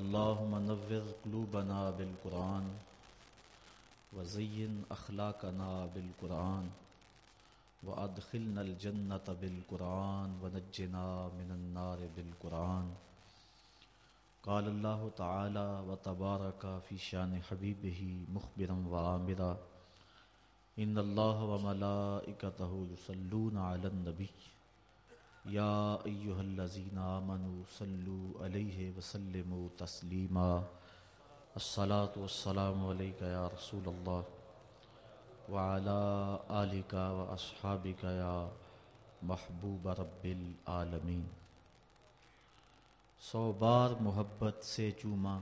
اللهم نور قلوبنا بالقرآن وزين أخلاقنا بالقرآن وأدخلنا الجنة بالقرآن ونجنا من النار بالقرآن قال الله تعالى وتبارك في شان حبيبه مخبرا وآمرا إن الله وملائكته يصلون على النبي يا أيها الذين آمنوا صلوا عليه وسلموا تسليما الصلاة والسلام عليك يا رسول الله وعلى آلك وأصحابك يا محبوب رب العالمين سو بار محبت سے چوما،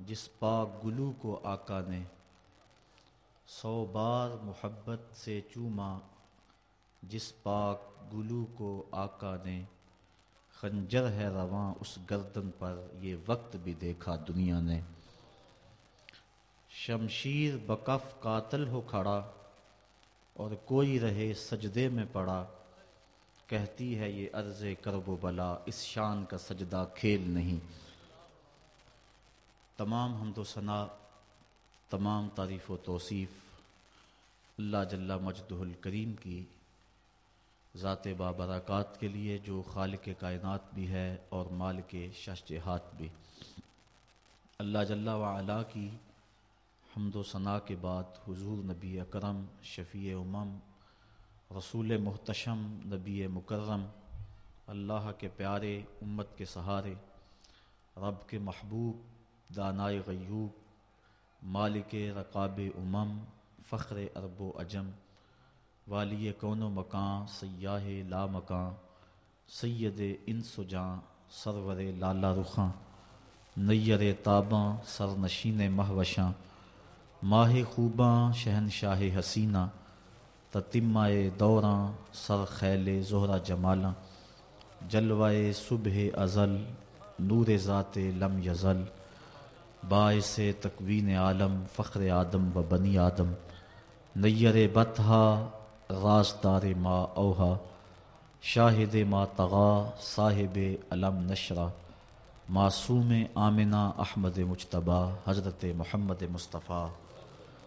جس پاک گلو کو آقا نے سو بار محبت سے چوما جس پاک گلو کو آقا نے خنجر ہے رواں اس گردن پر، یہ وقت بھی دیکھا دنیا نے۔ شمشیر بکف قاتل ہو کھڑا اور کوئی رہے سجدے میں پڑا۔ کہتی ہے یہ عرض کرب و بلا، اس شان کا سجدہ کھیل نہیں۔ تمام حمد و ثناء تمام تعریف و توصیف۔ اللہ جل مجدہ الکریم کی ذات بابرکات کے لیے جو خالق کائنات بھی ہے اور مال کے ششجہات بھی۔ اللہ جل وعلا کی حمد و ثناء کے بعد حضور نبی اکرم، شفیع امم، رسول محتشم، نبی مکرم، اللہ کے پیارے امت کے سہارے، رب کے محبوب، دانائے غیوب، مالک رقاب امم، فخر ارب و اجم والی کون و مکان، سیاہ لا مکان، سید ان سجاں سرور لالا رخاں، نیر تاباں سر نشین مہوشاں، ماہ خوباں شہن شاہ حسینہ تتمائے دوراں، سر خیل زہرا جمالاں جلوائے صبح ازل، نور ذات لم یزل، باعث تکوین عالم، فخر آدم و بنی آدم، نیر بتہا رازدار ما اوہا، شاہد ما تغا، صاحب علم نشرہ معصوم آمنہ احمد مجتبہ حضرت محمد مصطفیٰ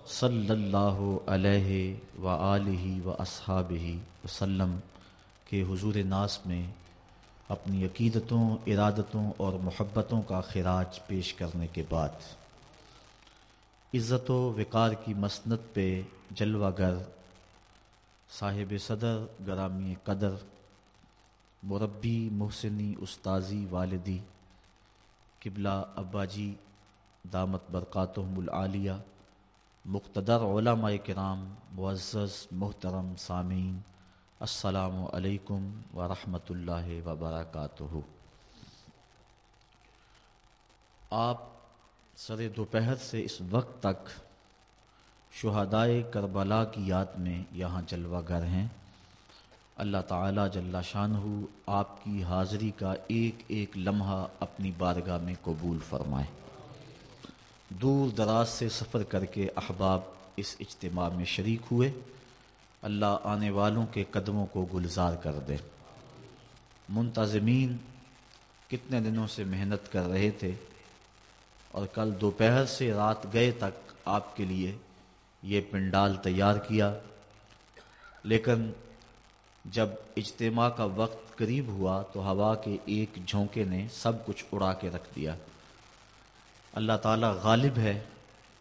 صلی اللہ علیہ و آلہ و اصحابہ وسلم کے حضور ناس میں اپنی عقیدتوں، ارادتوں اور محبتوں کا خراج پیش کرنے کے بعد۔ عزت و وقار کی مسنت پہ جلوہ گر صاحب صدر، گرامی قدر، مربی، محسنی، استاذی، والدی، قبلہ ابا جی دامت برکاتہم العالیہ، مقتدر علماء کرام، معزز، محترم سامعین، السلام علیکم ورحمۃ اللہ وبرکاتہ۔ آپ سر دوپہر سے اس وقت تک شہدائے کربلا کی یاد میں یہاں جلوہ گر ہیں۔ اللہ تعالیٰ جل شان ہو آپ کی حاضری کا ایک ایک لمحہ اپنی بارگاہ میں قبول فرمائے۔ دور دراز سے سفر کر کے احباب اس اجتماع میں شریک ہوئے۔ اللہ آنے والوں کے قدموں کو گلزار کر دے۔ منتظمین کتنے دنوں سے محنت کر رہے تھے اور کل دوپہر سے رات گئے تک آپ کے لیے یہ پنڈال تیار کیا۔ لیکن جب اجتماع کا وقت قریب ہوا تو ہوا کے ایک جھونکے نے سب کچھ اڑا کے رکھ دیا۔ اللہ تعالیٰ غالب ہے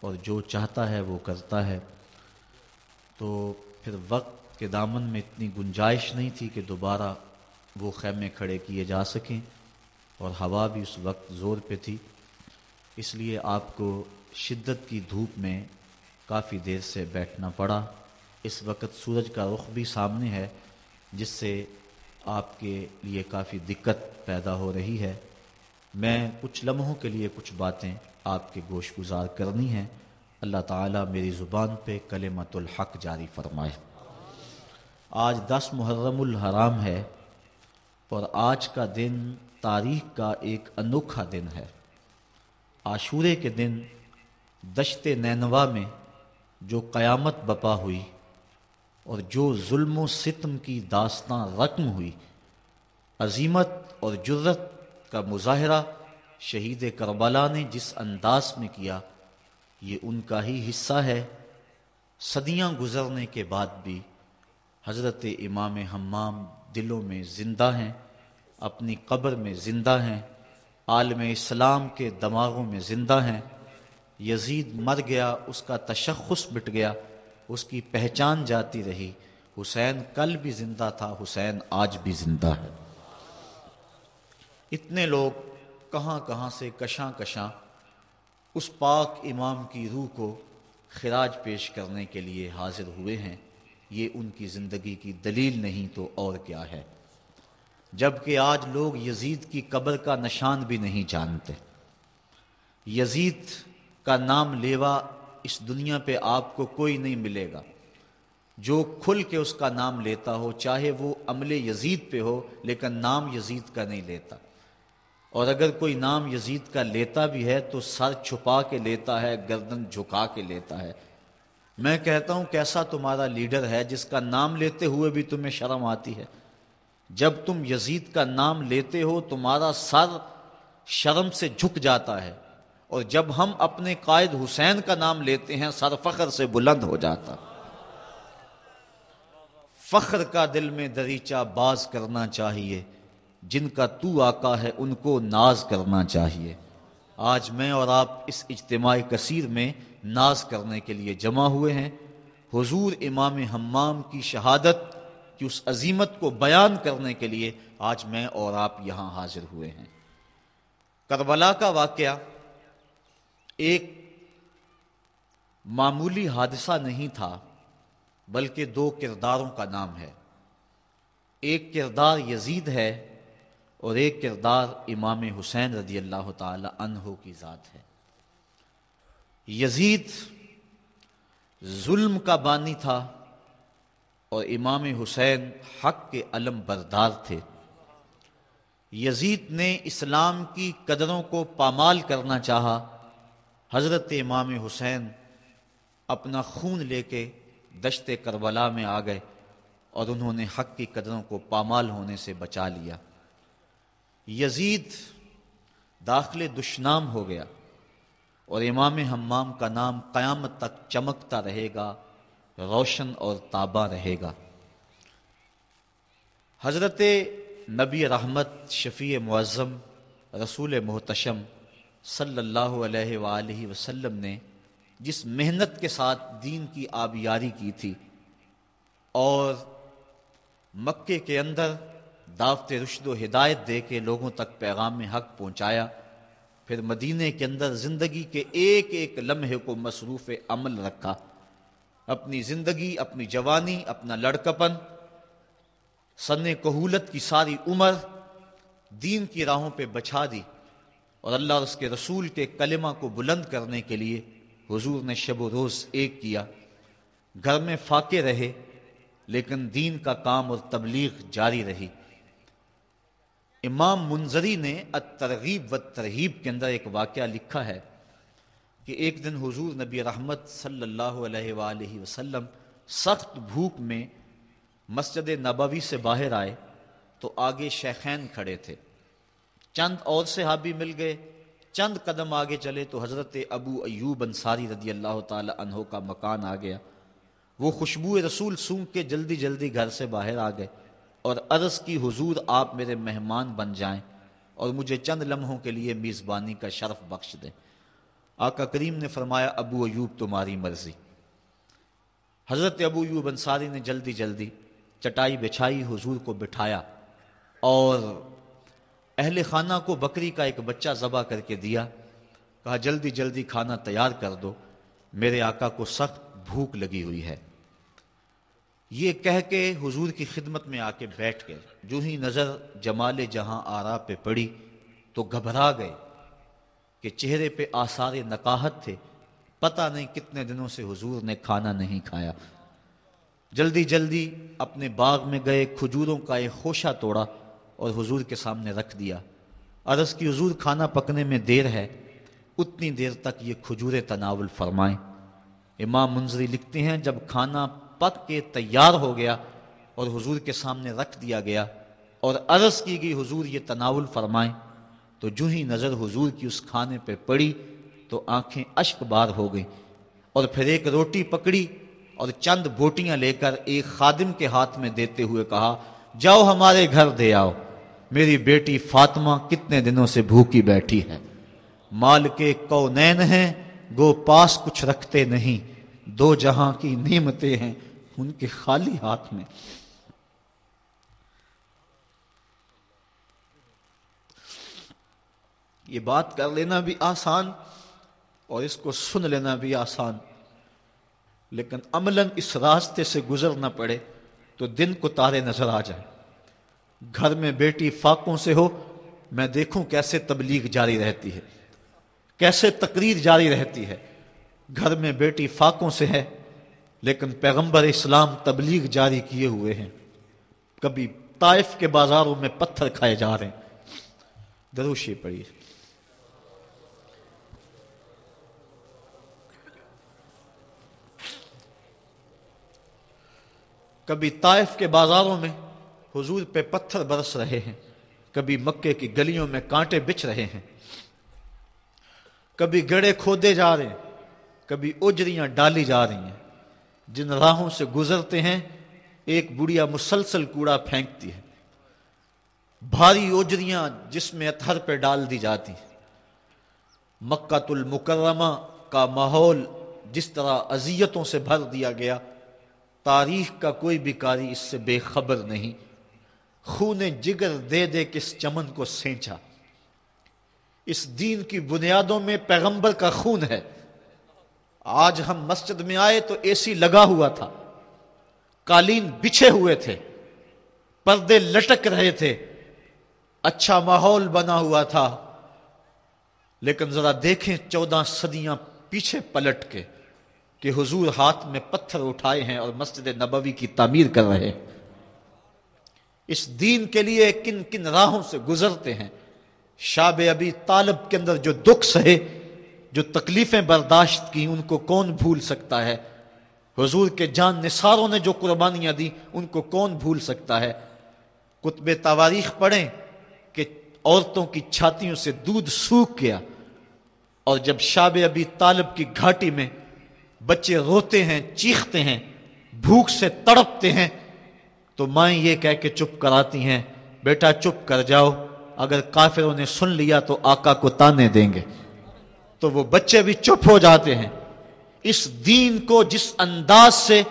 اور جو چاہتا ہے وہ کرتا ہے۔ تو پھر وقت کے دامن میں اتنی گنجائش نہیں تھی کہ دوبارہ وہ خیمے کھڑے کیے جا سکیں، اور ہوا بھی اس وقت زور پہ تھی۔ اس لیے آپ کو شدت کی دھوپ میں کافی دیر سے بیٹھنا پڑا۔ اس وقت سورج کا رخ بھی سامنے ہے، جس سے آپ کے لیے کافی دقت پیدا ہو رہی ہے۔ میں کچھ لمحوں کے لیے کچھ باتیں آپ کے گوش گزار کرنی ہیں۔ اللہ تعالیٰ میری زبان پہ کلمت الحق جاری فرمائے۔ آج دس محرم الحرام ہے اور آج کا دن تاریخ کا ایک انوکھا دن ہے۔ عاشورے کے دن دشت نینوا میں جو قیامت بپا ہوئی اور جو ظلم و ستم کی داستان رقم ہوئی، عظیمت اور جرت کا مظاہرہ شہید کربلا نے جس انداز میں کیا، یہ ان کا ہی حصہ ہے۔ صدیاں گزرنے کے بعد بھی حضرت امام حمام دلوں میں زندہ ہیں، اپنی قبر میں زندہ ہیں، عالم اسلام کے دماغوں میں زندہ ہیں۔ یزید مر گیا، اس کا تشخص مٹ گیا، اس کی پہچان جاتی رہی۔ حسین کل بھی زندہ تھا، حسین آج بھی زندہ ہے۔ اتنے لوگ کہاں کہاں سے کشاں کشاں اس پاک امام کی روح کو خراج پیش کرنے کے لیے حاضر ہوئے ہیں۔ یہ ان کی زندگی کی دلیل نہیں تو اور کیا ہے۔ جبکہ آج لوگ یزید کی قبر کا نشان بھی نہیں جانتے۔ یزید کا نام لیوا اس دنیا پہ آپ کو کوئی نہیں ملے گا۔ جو کھل کے اس کا نام لیتا ہو، چاہے وہ عمل یزید پہ ہو، لیکن نام یزید کا نہیں لیتا۔ اور اگر کوئی نام یزید کا لیتا بھی ہے، تو سر چھپا کے لیتا ہے، گردن جھکا کے لیتا ہے۔ میں کہتا ہوں کیسا تمہارا لیڈر ہے، جس کا نام لیتے ہوئے بھی تمہیں شرم آتی ہے۔ جب تم یزید کا نام لیتے ہو، تمہارا سر شرم سے جھک جاتا ہے۔ اور جب ہم اپنے قائد حسین کا نام لیتے ہیں، سر فخر سے بلند ہو جاتا۔ فخر کا دل میں دریچہ باز کرنا چاہیے۔ جن کا تو آقا ہے، ان کو ناز کرنا چاہیے۔ آج میں اور آپ اس اجتماعی کثیر میں ناز کرنے کے لیے جمع ہوئے ہیں۔ حضور امام حمام کی شہادت کی اس عظیمت کو بیان کرنے کے لیے آج میں اور آپ یہاں حاضر ہوئے ہیں۔ کربلا کا واقعہ ایک معمولی حادثہ نہیں تھا، بلکہ دو کرداروں کا نام ہے۔ ایک کردار یزید ہے اور ایک کردار امام حسین رضی اللہ تعالی عنہ کی ذات ہے۔ یزید ظلم کا بانی تھا اور امام حسین حق کے علم بردار تھے۔ یزید نے اسلام کی قدروں کو پامال کرنا چاہا حضرت امام حسین اپنا خون لے کے دشت کربلا میں آ گئے اور انہوں نے حق کی قدروں کو پامال ہونے سے بچا لیا۔ یزید داخل دشنام ہو گیا اور امام حمام کا نام قیامت تک چمکتا رہے گا، روشن اور تابہ رہے گا۔ حضرت نبی رحمت شفیع معظم، رسول محتشم صلی اللہ علیہ وآلہ وسلم نے جس محنت کے ساتھ دین کی آبیاری کی تھی اور مکے کے اندر دعوت رشد و ہدایت دے کے لوگوں تک پیغام حق پہنچایا، پھر مدینے کے اندر زندگی کے ایک ایک لمحے کو مصروف عمل رکھا۔ اپنی زندگی، اپنی جوانی، اپنا لڑکپن، سن کہولت کی ساری عمر دین کی راہوں پہ بچھا دی۔ اور اللہ اور اس کے رسول کے کلمہ کو بلند کرنے کے لیے حضور نے شب و روز ایک کیا۔ گھر میں فاقے رہے، لیکن دین کا کام اور تبلیغ جاری رہی۔ امام منظری نے الترغیب و ترغیب کے اندر ایک واقعہ لکھا ہے کہ ایک دن حضور نبی رحمت صلی اللہ علیہ وآلہ وسلم سخت بھوک میں مسجد نبوی سے باہر آئے تو آگے شیخین کھڑے تھے۔ چند اور صحابی مل گئے۔ چند قدم آگے چلے تو حضرت ابو ایوب انصاری رضی اللہ تعالی عنہ کا مکان آ گیا۔ وہ خوشبو رسول سونگ کے جلدی جلدی گھر سے باہر آ گئے اور عرض کی، حضور آپ میرے مہمان بن جائیں اور مجھے چند لمحوں کے لیے میزبانی کا شرف بخش دیں۔ آقا کریم نے فرمایا، ابو ایوب تمہاری مرضی۔ حضرت ابو ایوب انصاری نے جلدی جلدی چٹائی بچھائی، حضور کو بٹھایا اور اہل خانہ کو بکری کا ایک بچہ ذبح کر کے دیا، کہا، جلدی جلدی کھانا تیار کر دو، میرے آقا کو سخت بھوک لگی ہوئی ہے۔ یہ کہہ کے حضور کی خدمت میں آ کے بیٹھ گئے۔ جو ہی نظر جمال جہاں آرا پہ پڑی تو گھبرا گئے کہ چہرے پہ آثار نکاہت تھے۔ پتہ نہیں کتنے دنوں سے حضور نے کھانا نہیں کھایا۔ جلدی جلدی اپنے باغ میں گئے، کھجوروں کا ایک خوشہ توڑا۔ اور حضور کے سامنے رکھ دیا۔ عرض کی حضور کھانا پکنے میں دیر ہے، اتنی دیر تک یہ کھجورے تناول فرمائیں۔ امام منظری لکھتے ہیں، جب کھانا پک کے تیار ہو گیا اور حضور کے سامنے رکھ دیا گیا اور عرض کی گئی حضور یہ تناول فرمائیں، تو جو ہی نظر حضور کی اس کھانے پہ پڑی تو آنکھیں اشک بار ہو گئیں۔ اور پھر ایک روٹی پکڑی اور چند بوٹیاں لے کر ایک خادم کے ہاتھ میں دیتے ہوئے کہا، جاؤ ہمارے گھر دے آؤ۔ میری بیٹی فاطمہ کتنے دنوں سے بھوکی بیٹھی ہے۔ مال کے کونین ہیں، گو پاس کچھ رکھتے نہیں۔ دو جہاں کی نعمتیں ہیں ان کے خالی ہاتھ میں۔ یہ بات کر لینا بھی آسان اور اس کو سن لینا بھی آسان۔ لیکن عملاً اس راستے سے گزرنا پڑے تو دن کو تارے نظر آ جائیں گھر میں بیٹی فاقوں سے ہو، میں دیکھوں کیسے تبلیغ جاری رہتی ہے، کیسے تقریر جاری رہتی ہے۔ گھر میں بیٹی فاقوں سے ہے، لیکن پیغمبر اسلام تبلیغ جاری کیے ہوئے ہیں۔ کبھی طائف کے بازاروں میں پتھر کھائے جا رہے ہیں۔ دروشی پڑی کبھی طائف کے بازاروں میں حضور پہ پتھر برس رہے ہیں۔ کبھی مکے کی گلیوں میں کانٹے بچ رہے ہیں۔ کبھی گڑے کھودے جا رہے ہیں۔ کبھی اجریاں ڈالی جا رہی ہیں۔ جن راہوں سے گزرتے ہیں، ایک بڑھیا مسلسل کوڑا پھینکتی ہے۔ بھاری اوجریاں جس میں اتھر پہ ڈال دی جاتی مکہ المکرمہ کا ماحول جس طرح اذیتوں سے بھر دیا گیا، تاریخ کا کوئی بھی کاری اس سے بے خبر نہیں۔ خون جگر دے دے کس چمن کو سینچا۔ اس دین کی بنیادوں میں پیغمبر کا خون ہے۔ آج ہم مسجد میں آئے تو اے سی لگا ہوا تھا۔ قالین بچھے ہوئے تھے۔ پردے لٹک رہے تھے۔ اچھا ماحول بنا ہوا تھا۔ لیکن ذرا دیکھیں چودہ صدیاں پیچھے پلٹ کے کہ حضور ہاتھ میں پتھر اٹھائے ہیں اور مسجد نبوی کی تعمیر کر رہے ہیں۔ اس دین کے لیے کن کن راہوں سے گزرتے ہیں؟ شاب ابھی طالب کے اندر جو دکھ سہے، جو تکلیفیں برداشت کی، ان کو کون بھول سکتا ہے؟ حضور کے جان نثاروں نے جو قربانیاں دی ان کو کون بھول سکتا ہے؟ کتب تواریخ پڑھیں کہ عورتوں کی چھاتیوں سے دودھ سوکھ گیا۔ اور جب شاب ابھی طالب کی گھاٹی میں بچے روتے ہیں، چیختے ہیں، بھوک سے تڑپتے ہیں تو مائیں یہ کہہ کے چپ کراتی ہیں، بیٹا چپ کر جاؤ، اگر کافروں نے سن لیا تو آقا کو تانے دیں گے۔ تو وہ بچے بھی چپ ہو جاتے ہیں۔ اس دین کو جس انداز سے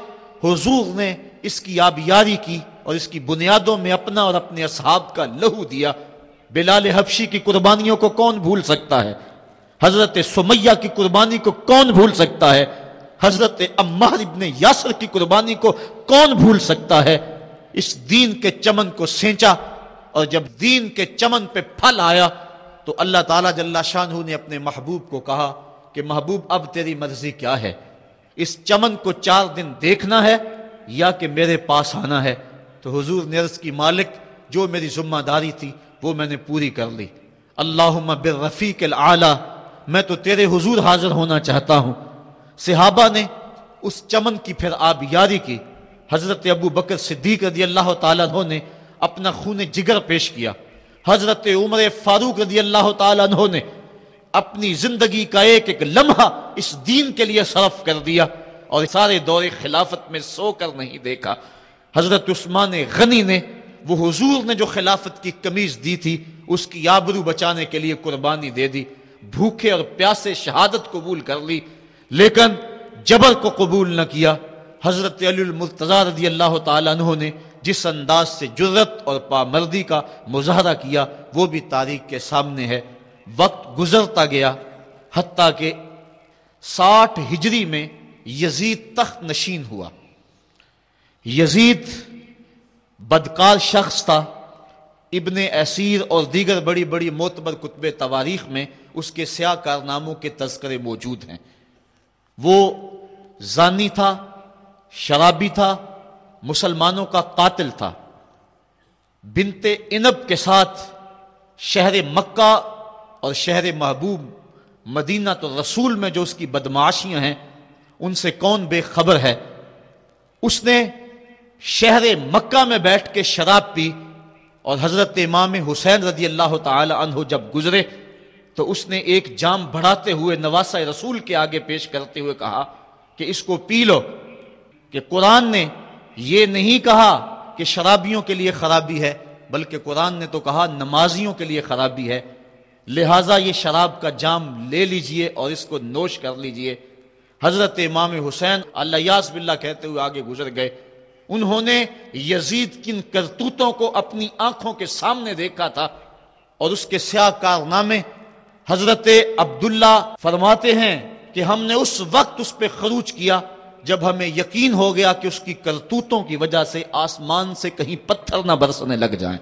حضور نے اس کی آبیاری کی اور اس کی بنیادوں میں اپنا اور اپنے اصحاب کا لہو دیا، بلال حبشی کی قربانیوں کو کون بھول سکتا ہے؟ حضرت سمیہ کی قربانی کو کون بھول سکتا ہے؟ حضرت عمار ابن یاسر کی قربانی کو کون بھول سکتا ہے؟ اس دین کے چمن کو سینچا اور جب دین کے چمن پہ پھل آیا تو اللہ تعالیٰ جل شاہ نے اپنے محبوب کو کہا کہ محبوب اب تیری مرضی کیا ہے؟ اس چمن کو چار دن دیکھنا ہے یا کہ میرے پاس آنا ہے؟ تو حضور نرس کی مالک جو میری ذمہ داری تھی وہ میں نے پوری کر لی۔ اللہ بالرفیق العلی میں تو تیرے حضور حاضر ہونا چاہتا ہوں۔ صحابہ نے اس چمن کی پھر آب یاری کی۔ حضرت ابو بکر صدیق رضی اللہ تعالیٰ نے اپنا خون جگر پیش کیا۔ حضرت عمر فاروق رضی اللہ تعالیٰ عنہ نے اپنی زندگی کا ایک ایک لمحہ اس دین کے لیے صرف کر دیا اور سارے دور خلافت میں سو کر نہیں دیکھا۔ حضرت عثمان غنی نے وہ حضور نے جو خلافت کی کمیز دی تھی، اس کی آبرو بچانے کے لیے قربانی دے دی، بھوکے اور پیاسے شہادت قبول کر لی، لیکن جبر کو قبول نہ کیا۔ حضرت علی المرتضی رضی اللہ تعالیٰ عنہ نے جس انداز سے جرت اور پامردی کا مظاہرہ کیا، وہ بھی تاریخ کے سامنے ہے۔ وقت گزرتا گیا، حتیٰ کہ ساٹھ ہجری میں یزید تخت نشین ہوا۔ یزید بدکار شخص تھا۔ ابن اسیر اور دیگر بڑی بڑی معتبر کتب تواریخ میں اس کے سیاہ کارناموں کے تذکرے موجود ہیں۔ وہ زانی تھا شرابی تھا، مسلمانوں کا قاتل تھا۔ بنت انب کے ساتھ شہر مکہ اور شہر محبوب مدینہ تو رسول میں جو اس کی بدماشیاں ہیں، ان سے کون بے خبر ہے؟ اس نے شہر مکہ میں بیٹھ کے شراب پی اور حضرت امام حسین رضی اللہ تعالی عنہ جب گزرے تو اس نے ایک جام بڑھاتے ہوئے نواسا رسول کے آگے پیش کرتے ہوئے کہا کہ اس کو پی لو۔ کہ قرآن نے یہ نہیں کہا کہ شرابیوں کے لیے خرابی ہے، بلکہ قرآن نے تو کہا نمازیوں کے لیے خرابی ہے۔ لہٰذا یہ شراب کا جام لے لیجیے اور اس کو نوش کر لیجیے۔ حضرت امام حسین اللہ یاس باللہ کہتے ہوئے آگے گزر گئے۔ انہوں نے یزید کن کرتوتوں کو اپنی آنکھوں کے سامنے دیکھا تھا اور اس کے سیاہ کارنامے حضرت عبداللہ فرماتے ہیں کہ ہم نے اس وقت اس پہ خروچ کیا۔ جب ہمیں یقین ہو گیا کہ اس کی کرتوتوں کی وجہ سے آسمان سے کہیں پتھر نہ برسنے لگ جائیں،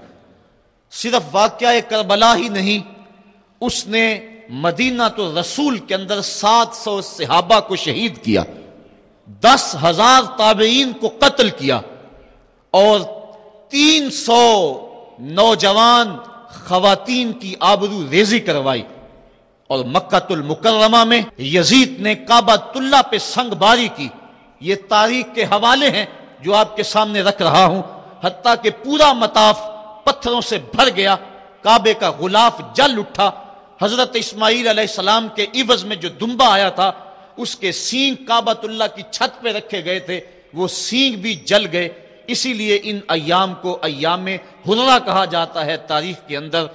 صرف واقعہ کربلا ہی نہیں، اس نے مدینہ تو رسول کے اندر سات سو صحابہ کو شہید کیا، دس ہزار تابعین کو قتل کیا اور تین سو نوجوان خواتین کی آبرو ریزی کروائی۔ اور مکہ المکرمہ میں یزید نے کعبہ اللہ پہ سنگ باری کی۔ یہ تاریخ کے حوالے ہیں جو آپ کے سامنے رکھ رہا ہوں، حتیٰ کہ پورا مطاف پتھروں سے بھر گیا، کعبے کا غلاف جل اٹھا۔ حضرت اسماعیل علیہ السلام کے عوض میں جو دمبا آیا تھا، اس کے سینگ کعبۃ اللہ کی چھت پہ رکھے گئے تھے، وہ سینگ بھی جل گئے۔ اسی لیے ان ایام کو ایام ہررا کہا جاتا ہے تاریخ کے اندر۔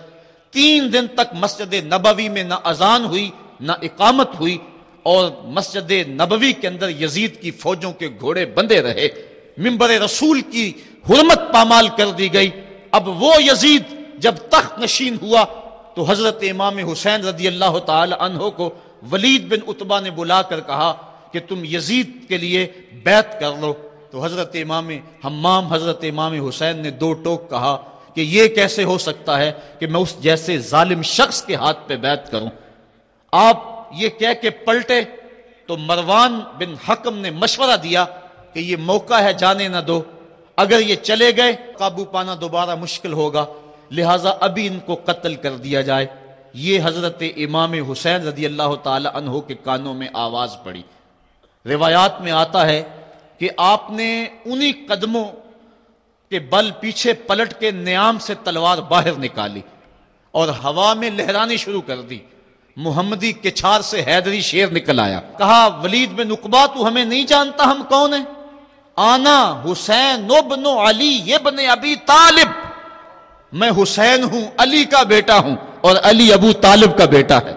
تین دن تک مسجد نبوی میں نہ اذان ہوئی، نہ اقامت ہوئی اور مسجد نبوی کے اندر یزید کی فوجوں کے گھوڑے بندے رہے۔ ممبر رسول کی حرمت پامال کر دی گئی۔ اب وہ یزید جب تخت نشین ہوا تو حضرت امام حسین رضی اللہ تعالی عنہ کو ولید بن اتبا نے بلا کر کہا کہ تم یزید کے لیے بیعت کر لو۔ تو حضرت امام حمام، حضرت امام حسین نے دو ٹوک کہا کہ یہ کیسے ہو سکتا ہے کہ میں اس جیسے ظالم شخص کے ہاتھ پہ بیعت کروں؟ آپ یہ کہہ کے پلٹے تو مروان بن حکم نے مشورہ دیا کہ یہ موقع ہے جانے نہ دو۔ اگر یہ چلے گئے، قابو پانا دوبارہ مشکل ہوگا۔ لہذا ابھی ان کو قتل کر دیا جائے۔ یہ حضرت امام حسین رضی اللہ تعالی عنہ کے کانوں میں آواز پڑی۔ روایات میں آتا ہے کہ آپ نے انہی قدموں کے بل پیچھے پلٹ کے نیام سے تلوار باہر نکالی اور ہوا میں لہرانی شروع کر دی۔ محمدی کے چھار سے حیدری شیر نکل آیا۔ کہا، ولید بن اقبا تو ہمیں نہیں جانتا ہم کون ہیں؟ آنا، حسین ابن علی ابن ابی طالب۔ میں حسین ہوں، علی کا بیٹا ہوں، اور علی ابو طالب کا بیٹا ہے۔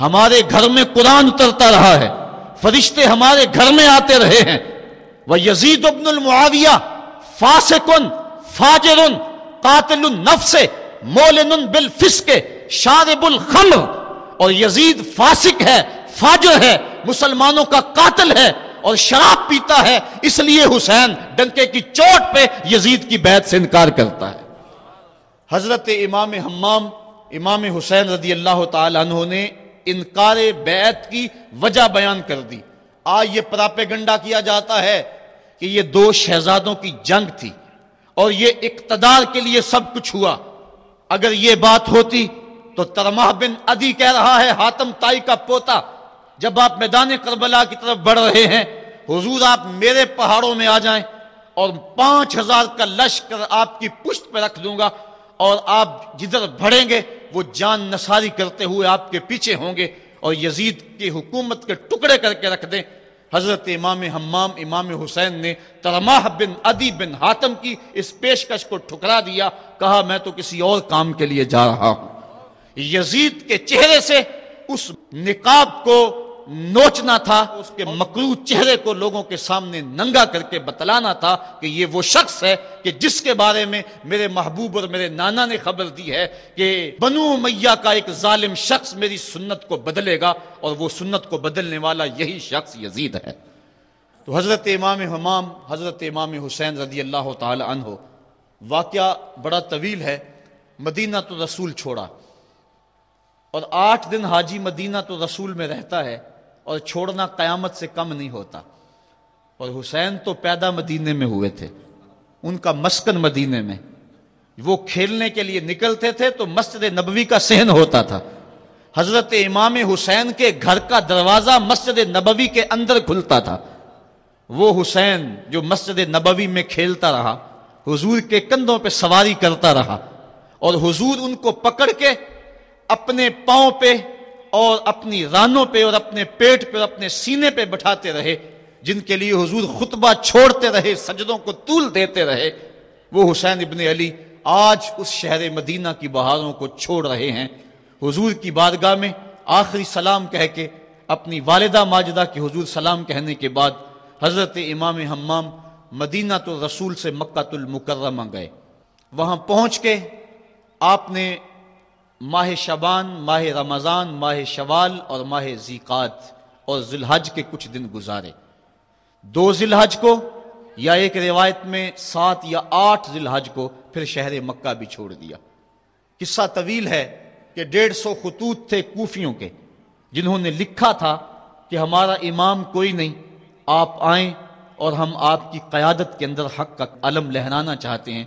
ہمارے گھر میں قرآن اترتا رہا ہے۔ فرشتے ہمارے گھر میں آتے رہے ہیں۔ وہ یزید ابن المعاویہ فاسقن فاجر قاتل النفس مولن بالفسق، شارب الخمر۔ اور یزید فاسق ہے، فاجر ہے، مسلمانوں کا قاتل ہے اور شراب پیتا ہے، اس لیے حسین ڈنکے کی چوٹ پہ یزید کی بیعت سے انکار کرتا ہے۔ حضرت امام حمام، امام حسین رضی اللہ تعالی عنہ نے انکار بیعت کی وجہ بیان کر دی۔ آج یہ پراپے گنڈا کیا جاتا ہے کہ یہ دو شہزادوں کی جنگ تھی اور یہ اقتدار کے لیے سب کچھ ہوا۔ اگر یہ بات ہوتی تو ترماہ بن ادی کہہ رہا ہے ہاتم تائی کا پوتا، جب آپ میدان کربلا کی طرف بڑھ رہے ہیں، حضور آپ میرے پہاڑوں میں آ جائیں اور پانچ ہزار کا لشکر آپ کی پشت پہ رکھ دوں گا اور آپ جدھر بڑھیں گے، وہ جان نثاری کرتے ہوئے آپ کے پیچھے ہوں گے اور یزید کی حکومت کے ٹکڑے کر کے رکھ دیں۔ حضرت امام حمام، امام حسین نے ترماہ بن ادی بن حاتم کی اس پیشکش کو ٹھکرا دیا، کہا، میں تو کسی اور کام کے لیے جا رہا ہوں۔ یزید کے چہرے سے اس نقاب کو نوچنا تھا، اس کے مکرو چہرے کو لوگوں کے سامنے ننگا کر کے بتلانا تھا کہ یہ وہ شخص ہے کہ جس کے بارے میں میرے محبوب اور میرے نانا نے خبر دی ہے کہ بنو میاں کا ایک ظالم شخص میری سنت کو بدلے گا اور وہ سنت کو بدلنے والا یہی شخص یزید ہے۔ تو حضرت امام حمام، حضرت امام حسین رضی اللہ تعالی عنہ، واقعہ بڑا طویل ہے، مدینہ تو رسول چھوڑا۔ اور آٹھ دن حاجی مدینہ تو رسول میں رہتا ہے اور چھوڑنا قیامت سے کم نہیں ہوتا۔ اور حسین تو پیدا مدینے میں ہوئے تھے۔ ان کا مسکن مدینے میں۔ وہ کھیلنے کے لیے نکلتے تھے تو مسجد نبوی کا سہن ہوتا تھا۔ حضرت امام حسین کے گھر کا دروازہ مسجد نبوی کے اندر کھلتا تھا۔ وہ حسین جو مسجد نبوی میں کھیلتا رہا، حضور کے کندھوں پہ سواری کرتا رہا اور حضور ان کو پکڑ کے اپنے پاؤں پہ اور اپنی رانوں پہ اور اپنے پیٹ پہ اور اپنے سینے پہ بٹھاتے رہے، جن کے لیے حضور خطبہ چھوڑتے رہے، سجدوں کو طول دیتے رہے۔ وہ حسین ابن علی آج اس شہر مدینہ کی بہاروں کو چھوڑ رہے ہیں۔ حضور کی بارگاہ میں آخری سلام کہہ کے اپنی والدہ ماجدہ کی حضور سلام کہنے کے بعد حضرت امام حمام مدینہ تو رسول سے مکہ المکرمہ گئے۔ وہاں پہنچ کے آپ نے ماہ شبان، ماہ رمضان، ماہ شوال اور ماہ زیقات اور ذلحج کے کچھ دن گزارے۔ دو ذلحج کو یا ایک روایت میں سات یا آٹھ ذلحج کو پھر شہر مکہ بھی چھوڑ دیا۔ قصہ طویل ہے کہ ڈیڑھ سو خطوط تھے کوفیوں کے، جنہوں نے لکھا تھا کہ ہمارا امام کوئی نہیں، آپ آئیں اور ہم آپ کی قیادت کے اندر حق کا علم لہرانا چاہتے ہیں۔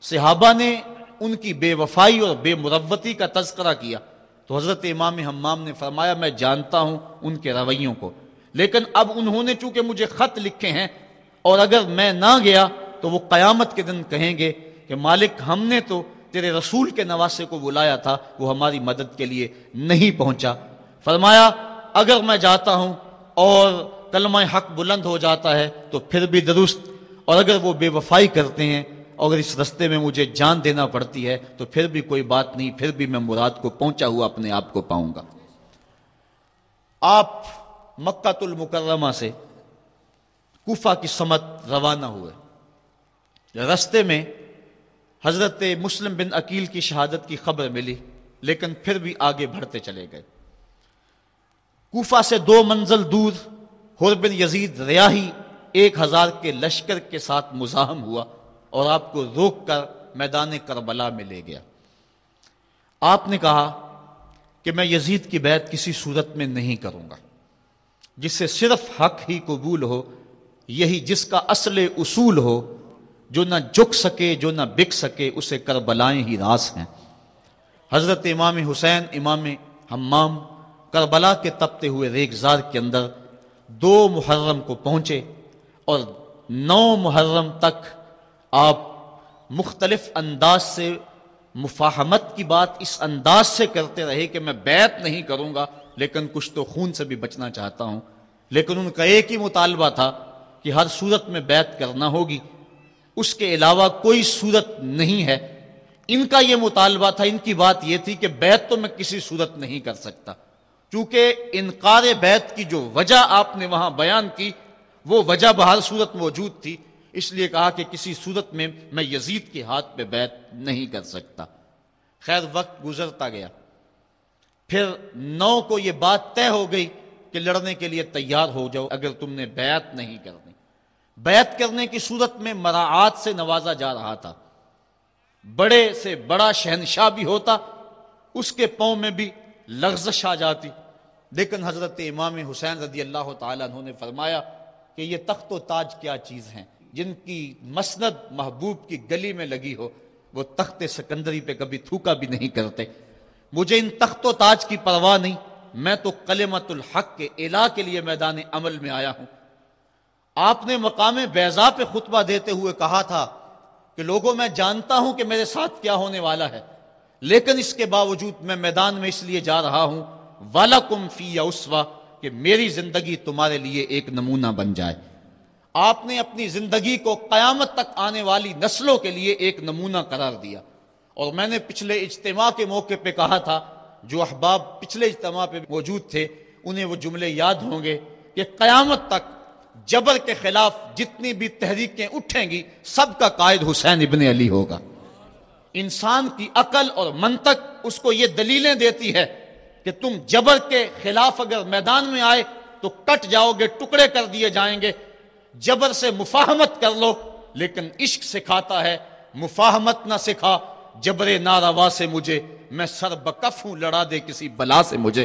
صحابہ نے ان کی بے وفائی اور بے مروتی کا تذکرہ کیا۔ تو حضرت امام حمام نے فرمایا، میں جانتا ہوں ان کے رویوں کو۔ لیکن اب انہوں نے چونکہ مجھے خط لکھے ہیں، اور اگر میں نہ گیا تو وہ قیامت کے دن کہیں گے کہ مالک، ہم نے تو تیرے رسول کے نواسے کو بلایا تھا، وہ ہماری مدد کے لیے نہیں پہنچا۔ فرمایا، اگر میں جاتا ہوں اور کلمہ حق بلند ہو جاتا ہے تو پھر بھی درست، اور اگر وہ بے وفائی کرتے ہیں اگر اس رستے میں مجھے جان دینا پڑتی ہے، تو پھر بھی کوئی بات نہیں، پھر بھی میں مراد کو پہنچا ہوا اپنے آپ کو پاؤں گا۔ آپ مکہ المکرمہ سے کوفہ کی سمت روانہ ہوئے۔ رستے میں حضرت مسلم بن عقیل کی شہادت کی خبر ملی، لیکن پھر بھی آگے بڑھتے چلے گئے۔ کوفہ سے دو منزل دور حر بن یزید ریاہی ایک ہزار کے لشکر کے ساتھ مزاحم ہوا۔ اور آپ کو روک کر میدان کربلا میں لے گیا۔ آپ نے کہا کہ میں یزید کی بیعت کسی صورت میں نہیں کروں گا۔ جس سے صرف حق ہی قبول ہو، یہی جس کا اصل اصول ہو، جو نہ جھک سکے، جو نہ بک سکے، اسے کربلائیں ہی راس ہیں۔ حضرت امام حسین، امام حمام، کربلا کے تپتے ہوئے ریگزار کے اندر دو محرم کو پہنچے اور نو محرم تک آپ مختلف انداز سے مفاہمت کی بات اس انداز سے کرتے رہے کہ میں بیت نہیں کروں گا، لیکن کچھ تو خون سے بھی بچنا چاہتا ہوں۔ لیکن ان کا ایک ہی مطالبہ تھا کہ ہر صورت میں بیت کرنا ہوگی۔ اس کے علاوہ کوئی صورت نہیں ہے۔ ان کا یہ مطالبہ تھا، ان کی بات یہ تھی کہ بیت تو میں کسی صورت نہیں کر سکتا۔ چونکہ انکار بیت کی جو وجہ آپ نے وہاں بیان کی، وہ وجہ بہر صورت موجود تھی۔ اس لیے کہا کہ کسی صورت میں میں یزید کے ہاتھ پہ بیت نہیں کر سکتا۔ خیر، وقت گزرتا گیا۔ پھر نو کو یہ بات طے ہو گئی کہ لڑنے کے لیے تیار ہو جاؤ، اگر تم نے بیعت نہیں کرنی۔ بیعت کرنے کی صورت میں مراعات سے نوازا جا رہا تھا۔ بڑے سے بڑا شہنشاہ بھی ہوتا، اس کے پاؤں میں بھی لغزش آ جاتی۔ لیکن حضرت امام حسین رضی اللہ تعالیٰ نے فرمایا کہ یہ تخت و تاج کیا چیز ہیں۔ جن کی مسند محبوب کی گلی میں لگی ہو، وہ تخت سکندری پہ کبھی تھوکا بھی نہیں کرتے۔ مجھے ان تخت و تاج کی پرواہ نہیں، میں تو کلمت الحق کے الہ کے لیے میدان عمل میں آیا ہوں۔ آپ نے مقام بیضا پہ خطبہ دیتے ہوئے کہا تھا کہ لوگوں، میں جانتا ہوں کہ میرے ساتھ کیا ہونے والا ہے، لیکن اس کے باوجود میں میدان میں اس لیے جا رہا ہوں والا کم فی یا اسوا کہ میری زندگی تمہارے لیے ایک نمونہ بن جائے۔ آپ نے اپنی زندگی کو قیامت تک آنے والی نسلوں کے لیے ایک نمونہ قرار دیا۔ اور میں نے پچھلے اجتماع کے موقع پہ کہا تھا، جو احباب پچھلے اجتماع پہ موجود تھے، انہیں وہ جملے یاد ہوں گے کہ قیامت تک جبر کے خلاف جتنی بھی تحریکیں اٹھیں گی، سب کا قائد حسین ابن علی ہوگا۔ انسان کی عقل اور منطق اس کو یہ دلیلیں دیتی ہے کہ تم جبر کے خلاف اگر میدان میں آئے تو کٹ جاؤ گے، ٹکڑے کر دیے جائیں گے جبر سے مفاہمت کر لو، لیکن عشق سکھاتا ہے، مفاہمت نہ سکھا، جبر ناروا سے مجھے، میں سر بکف ہوں، لڑا دے کسی بلا سے مجھے۔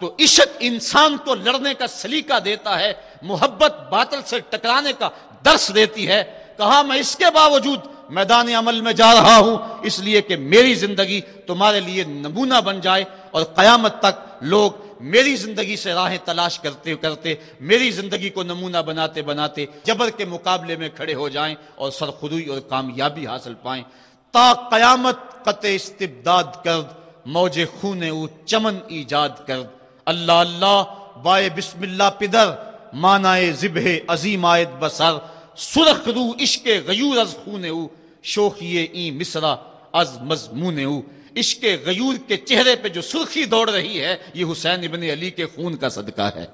تو عشق انسان کو لڑنے کا سلیقہ دیتا ہے، محبت باطل سے ٹکرانے کا درس دیتی ہے۔ کہا میں اس کے باوجود میدان عمل میں جا رہا ہوں، اس لیے کہ میری زندگی تمہارے لیے نمونہ بن جائے اور قیامت تک لوگ میری زندگی سے راہیں تلاش کرتے کرتے، میری زندگی کو نمونہ بناتے بناتے جبر کے مقابلے میں کھڑے ہو جائیں اور سرخروئی اور کامیابی حاصل پائیں۔ تا قیامت قط استبداد کرد، موج خون او چمن ایجاد کرد۔ اللہ اللہ بائے بسم اللہ پدر مانائے ذبح عظیم آیت بسر۔ سرخ رو عشق غیور از خون او، شوخی این مصرا از مضمون او۔ عشق غیور کے چہرے پہ جو سرخی دوڑ رہی ہے، یہ حسین ابن علی کے خون کا صدقہ ہے۔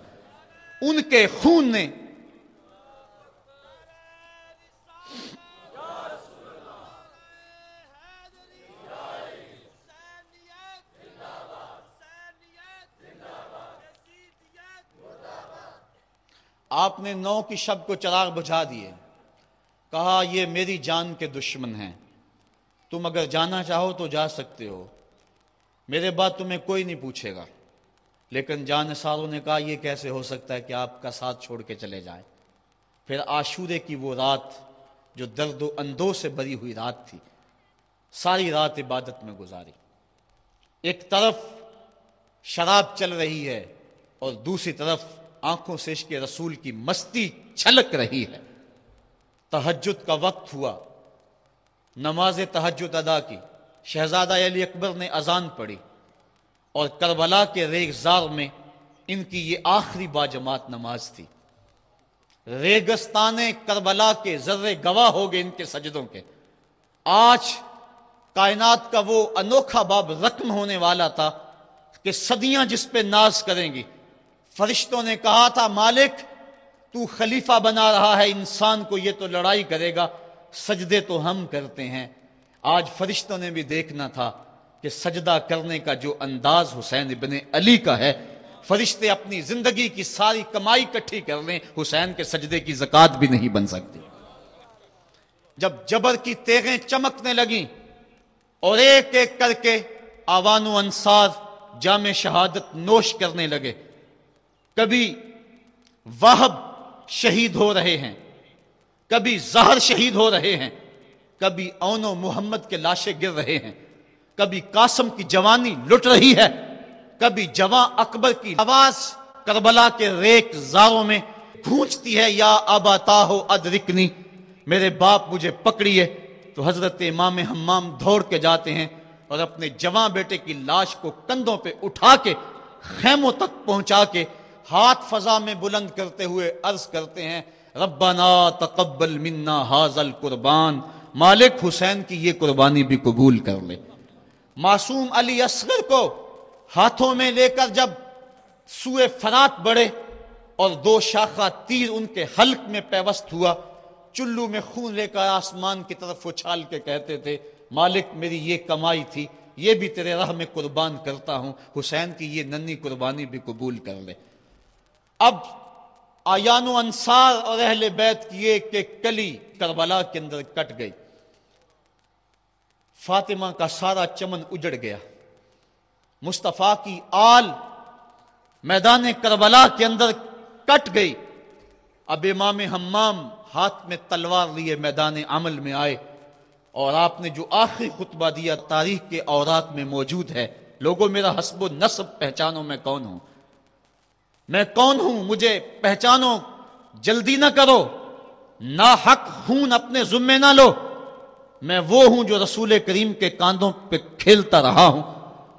ان کے خون نے آپ نے نو کی شب کو چراغ بجھا دیے۔ کہا، یہ میری جان کے دشمن ہیں۔ تم اگر جانا چاہو تو جا سکتے ہو۔ میرے بعد تمہیں کوئی نہیں پوچھے گا۔ لیکن جان ساروں نے کہا، یہ کیسے ہو سکتا ہے کہ آپ کا ساتھ چھوڑ کے چلے جائیں؟ پھر آشورے کی وہ رات جو درد و اندو سے بری ہوئی رات تھی، ساری رات عبادت میں گزاری۔ ایک طرف شراب چل رہی ہے اور دوسری طرف آنکھوں سے عشق رسول کی مستی چھلک رہی ہے۔ تحجد کا وقت ہوا۔ نماز تحجد ادا کی۔ شہزادہ علی اکبر نے اذان پڑھی اور کربلا کے ریگزار میں ان کی یہ آخری باجماعت نماز تھی۔ ریگستان کربلا کے ذرے گواہ ہو گئے ان کے سجدوں کے۔ آج کائنات کا وہ انوکھا باب رقم ہونے والا تھا کہ صدیاں جس پہ ناز کریں گی۔ فرشتوں نے کہا تھا، مالک، تو خلیفہ بنا رہا ہے، انسان کو یہ تو لڑائی کرے گا۔ سجدے تو ہم کرتے ہیں۔ آج فرشتوں نے بھی دیکھنا تھا کہ سجدہ کرنے کا جو انداز حسین ابن علی کا ہے، فرشتے اپنی زندگی کی ساری کمائی کٹھی کر لیں، حسین کے سجدے کی زکات بھی نہیں بن سکتی۔ جب جبر کی تیغیں چمکنے لگیں اور ایک ایک کر کے آوان و انصار جامع شہادت نوش کرنے لگے، کبھی واہب شہید ہو رہے ہیں۔ کبھی زہر شہید ہو رہے ہیں، کبھی اون و محمد کے لاشیں گر رہے ہیں۔ کبھی قاسم کی جوانی لٹ رہی ہے، کبھی جوان اکبر کی آواز کربلا کے ریک زاروں میں گونجتی ہے، یا آباتا ہو ادرکنی، میرے باپ مجھے پکڑیے۔ تو حضرت امام حمام دھوڑ کے جاتے ہیں اور اپنے جوان بیٹے کی لاش کو کندھوں پہ اٹھا کے خیموں تک پہنچا کے ہاتھ فضا میں بلند کرتے ہوئے عرض کرتے ہیں، ربنا تقبل منا حاضل قربان مالک حسین کی یہ قربانی بھی قبول کر لے۔ معصوم علی اصغر کو ہاتھوں میں لے کر جب سوئے فرات بڑھے اور دو شاخہ تیر ان کے حلق میں پیوست ہوا، چلو میں خون لے کر آسمان کی طرف اچھال کے کہتے تھے، مالک میری یہ کمائی تھی، یہ بھی تیرے راہ میں قربان کرتا ہوں، حسین کی یہ ننی قربانی بھی قبول کر لے۔ اب آیان و انصار اور اہل بیت کی ایک ایک کلی کربلا کے اندر کٹ گئی۔ فاطمہ کا سارا چمن اجڑ گیا۔ مصطفیٰ کی آل میدان کربلا کے اندر کٹ گئی۔ اب امام حمام ہاتھ میں تلوار لیے میدان عمل میں آئے۔ اور آپ نے جو آخری خطبہ دیا تاریخ کے اوراق میں موجود ہے۔ لوگوں میرا حسب و نصب پہچانو میں کون ہوں۔ میں کون ہوں؟ مجھے پہچانو، جلدی نہ کرو۔ نہ حق خون اپنے ذمے نہ لو۔ میں وہ ہوں جو رسول کریم کے کاندھوں پہ کھیلتا رہا ہوں۔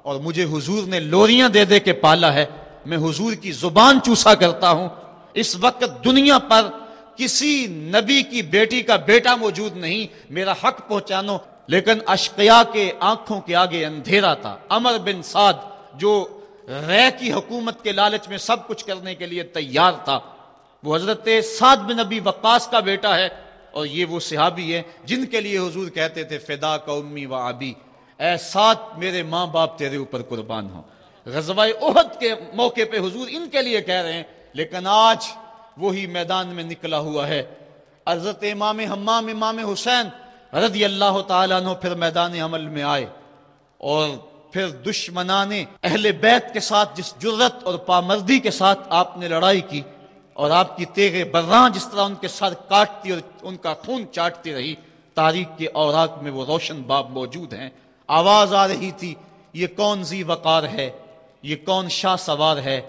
اور مجھے حضور نے لوریاں دے دے کے پالا ہے۔ میں حضور کی زبان چوسا کرتا ہوں۔ اس وقت دنیا پر کسی نبی کی بیٹی کا بیٹا موجود نہیں۔ میرا حق پہنچانو۔ لیکن اشقیا کے آنکھوں کے آگے اندھیرا تھا۔ امر بن سعد، جو رے کی حکومت کے لالچ میں سب کچھ کرنے کے لیے تیار تھا۔ وہ حضرت سعد بن نبی وقاص کا بیٹا ہے اور یہ وہ صحابی ہے جن کے لیے حضور کہتے تھے، فدا کا امی و ابی۔ اے سات میرے ماں باپ تیرے اوپر قربان ہوں۔ غزوہ عہد کے موقع پہ حضور ان کے لیے کہہ رہے ہیں، لیکن آج وہی میدان میں نکلا ہوا ہے۔ حضرت امام حمام، امام حسین رضی اللہ تعالیٰ عنہ پھر میدان عمل میں آئے اور پھر دشمنان اہل بیت کے ساتھ، جس جرت اور پامردی کے ساتھ آپ نے لڑائی کی اور آپ کی تیغ براں جس طرح ان کے ساتھ کاٹتی اور ان کا خون چاٹتی رہی، تاریخ کے اوراق میں وہ روشن باب موجود ہیں۔ آواز آ رہی تھی، یہ کون زی وقار ہے؟ یہ کون شاہ سوار ہے؟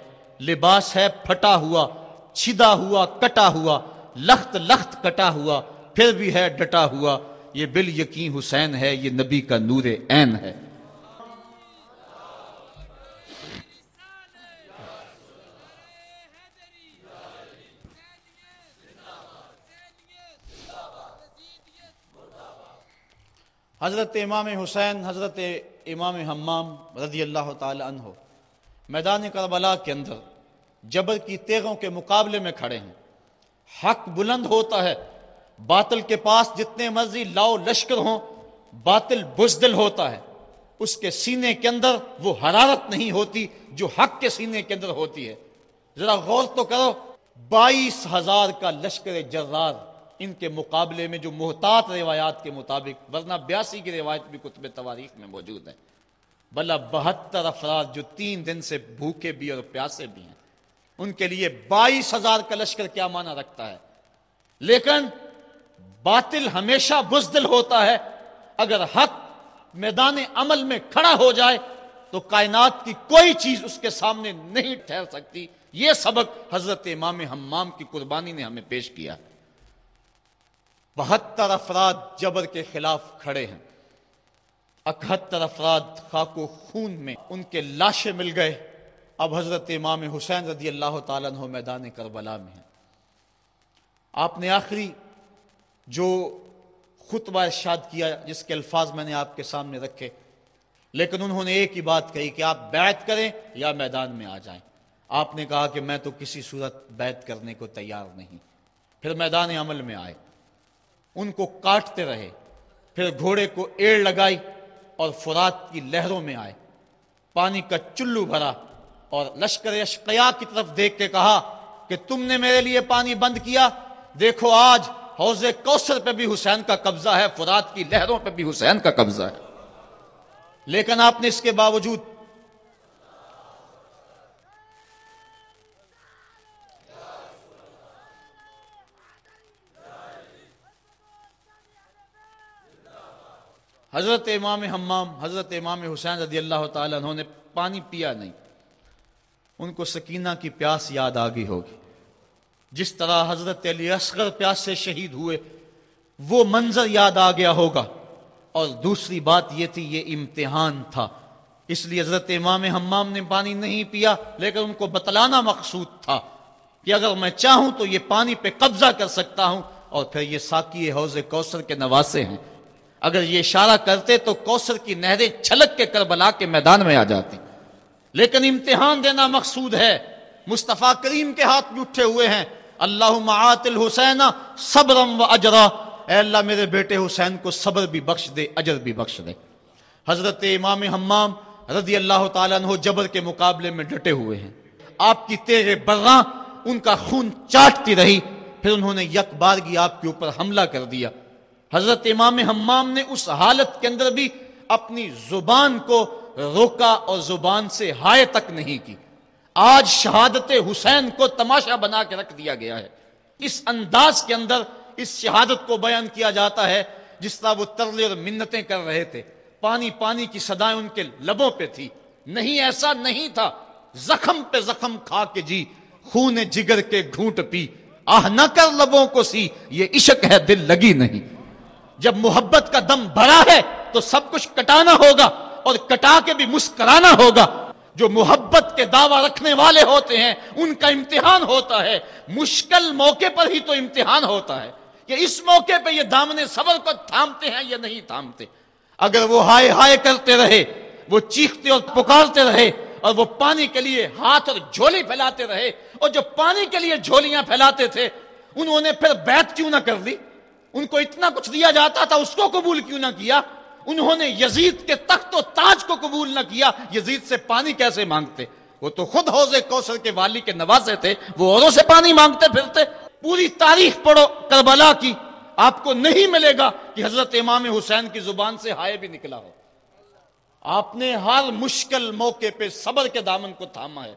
لباس ہے پھٹا ہوا، چھدا ہوا، کٹا ہوا، لخت لخت کٹا ہوا، پھر بھی ہے ڈٹا ہوا۔ یہ بال یقین حسین ہے، یہ نبی کا نور عین ہے۔ حضرت امام حسین، حضرت امام حمام رضی اللہ تعالی عنہ میدان کربلا کے اندر جبر کی تیغوں کے مقابلے میں کھڑے ہیں۔ حق بلند ہوتا ہے۔ باطل کے پاس جتنے مرضی لاؤ لشکر ہوں، باطل بزدل ہوتا ہے۔ اس کے سینے کے اندر وہ حرارت نہیں ہوتی جو حق کے سینے کے اندر ہوتی ہے۔ ذرا غور تو کرو، بائیس ہزار کا لشکر جرار ان کے مقابلے میں جو محتاط روایات کے مطابق، ورنہ بیاسی کی روایت بھی کتب تواریخ میں موجود ہے بلا بہتر افراد جو تین دن سے بھوکے بھی اور پیاسے بھی ہیں، ان کے لیے بائیس ہزار کا لشکر کیا معنی رکھتا ہے؟ لیکن باطل ہمیشہ بزدل ہوتا ہے۔ اگر حق میدان عمل میں کھڑا ہو جائے تو کائنات کی کوئی چیز اس کے سامنے نہیں ٹھہر سکتی۔ یہ سبق حضرت امام حمام کی قربانی نے ہمیں پیش کیا۔ بہتر افراد جبر کے خلاف کھڑے ہیں۔ اکہتر افراد خاک و خون میں ان کے لاشیں مل گئے۔ اب حضرت امام حسین رضی اللہ تعالیٰ عنہ میدان کربلا میں ہیں۔ آپ نے آخری جو خطبہ ارشاد کیا جس کے الفاظ میں نے آپ کے سامنے رکھے، لیکن انہوں نے ایک ہی بات کہی کہ آپ بیعت کریں یا میدان میں آ جائیں۔ آپ نے کہا کہ میں تو کسی صورت بیعت کرنے کو تیار نہیں۔ پھر میدان عمل میں آئے۔ ان کو کاٹتے رہے۔ پھر گھوڑے کو ایڑ لگائی اور فرات کی لہروں میں آئے۔ پانی کا چلو بھرا اور لشکر اشقیا کی طرف دیکھ کے کہا کہ تم نے میرے لیے پانی بند کیا۔ دیکھو آج حوض کوثر پہ بھی حسین کا قبضہ ہے، فرات کی لہروں پہ بھی حسین کا قبضہ ہے۔ لیکن آپ نے اس کے باوجود حضرت امام حمام، حضرت امام حسین رضی اللہ تعالیٰ انہوں نے پانی پیا نہیں۔ ان کو سکینہ کی پیاس یاد آ گئی ہوگی۔ جس طرح حضرت علی اصغر پیاس سے شہید ہوئے، وہ منظر یاد آ گیا ہوگا۔ اور دوسری بات یہ تھی، یہ امتحان تھا۔ اس لیے حضرت امام حمام نے پانی نہیں پیا، لیکن ان کو بتلانا مقصود تھا کہ اگر میں چاہوں تو یہ پانی پہ قبضہ کر سکتا ہوں۔ اور پھر یہ ساکی حوض کوثر کے نواسے ہیں۔ اگر یہ اشارہ کرتے تو کوثر کی نہریں چھلک کے کربلا کے میدان میں آ جاتی۔ لیکن امتحان دینا مقصود ہے۔ مصطفیٰ کریم کے ہاتھ میں اٹھے ہوئے ہیں۔ اللہ معات الحسین صبرم و اجرا۔ اے اللہ میرے بیٹے حسین کو صبر بھی بخش دے، اجر بھی بخش دے۔ حضرت امام حمام رضی اللہ تعالیٰ عنہ جبر کے مقابلے میں ڈٹے ہوئے ہیں۔ آپ کی تیرے برغاں ان کا خون چاٹتی رہی۔ پھر انہوں نے یک بارگی آپ کے اوپر حملہ کر دیا۔ حضرت امام حمام نے اس حالت کے اندر بھی اپنی زبان کو روکا اور زبان سے ہائے تک نہیں کی۔ آج شہادت حسین کو تماشا بنا کے رکھ دیا گیا ہے۔ اس انداز کے اندر اس شہادت کو بیان کیا جاتا ہے جس طرح وہ ترلے اور منتیں کر رہے تھے۔ پانی پانی کی صدایں ان کے لبوں پہ تھی۔ نہیں ایسا نہیں تھا۔ زخم پہ زخم کھا کے جی۔ خون جگر کے گھونٹ پی۔ آہ نہ کر لبوں کو سی۔ یہ عشق ہے، دل لگی نہیں۔ جب محبت کا دم بھرا ہے تو سب کچھ کٹانا ہوگا اور کٹا کے بھی مسکرانا ہوگا۔ جو محبت کے دعوی رکھنے والے ہوتے ہیں، ان کا امتحان ہوتا ہے۔ مشکل موقع پر ہی تو امتحان ہوتا ہے۔ کہ اس موقع پہ یہ دامن صبر کو تھامتے ہیں یا نہیں تھامتے۔ اگر وہ ہائے ہائے کرتے رہے، وہ چیختے اور پکارتے رہے، اور وہ پانی کے لیے ہاتھ اور جھولی پھیلاتے رہے، اور جو پانی کے لیے جھولیاں پھیلاتے تھے، انہوں نے پھر بیت کیوں نہ کر لی؟ ان کو اتنا کچھ دیا جاتا تھا، اس کو قبول کیوں نہ کیا؟ انہوں نے یزید کے تخت و تاج کو قبول نہ کیا، یزید سے پانی کیسے مانگتے؟ وہ تو خود حوض کوثر کے والی کے نوازے تھے، وہ اوروں سے پانی مانگتے پھرتے۔ پوری تاریخ پڑھو کربلا کی، آپ کو نہیں ملے گا کہ حضرت امام حسین کی زبان سے ہائے بھی نکلا ہو۔ آپ نے ہر مشکل موقع پہ صبر کے دامن کو تھاما ہے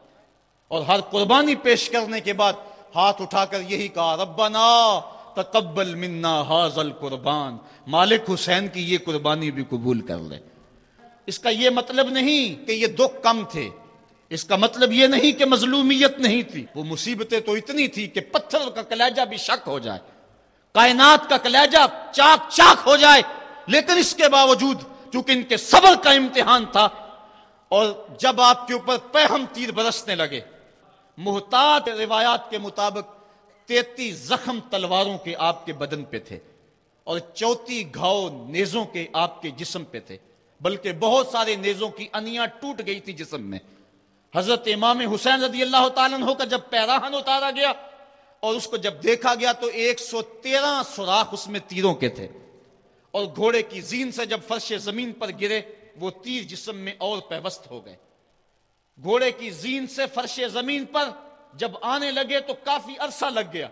اور ہر قربانی پیش کرنے کے بعد ہاتھ اٹھا کر یہی کہا، ربنا تقبل منا حاضل قربان۔ مالک حسین کی یہ قربانی بھی قبول کر لے۔ اس کا یہ مطلب نہیں کہ یہ دکھ کم تھے۔ اس کا مطلب یہ نہیں کہ مظلومیت نہیں تھی۔ وہ مصیبتیں تو اتنی تھی کہ پتھر کا کلیجہ بھی شک ہو جائے۔ کائنات کا کلیجہ چاک چاک ہو جائے۔ لیکن اس کے باوجود چونکہ ان کے صبر کا امتحان تھا اور جب آپ کے اوپر پہم تیر برسنے لگے، محتاط روایات کے مطابق تیتی زخم تلواروں کے آپ کے بدن پہ تھے اور چوتی گھاؤ نیزوں کے آپ کے جسم پہ تھے، بلکہ بہت سارے نیزوں کی انیاں ٹوٹ گئی تھی جسم میں۔ حضرت امام حسین رضی اللہ تعالیٰ ہو کر جب پیراہن اتارا گیا اور اس کو جب دیکھا گیا تو ایک سو تیرہ سوراخ اس میں تیروں کے تھے۔ اور گھوڑے کی زین سے جب فرش زمین پر گرے، وہ تیر جسم میں اور پیوست ہو گئے۔ گھوڑے کی زین سے فرش زمین پر جب آنے لگے تو کافی عرصہ لگ گیا۔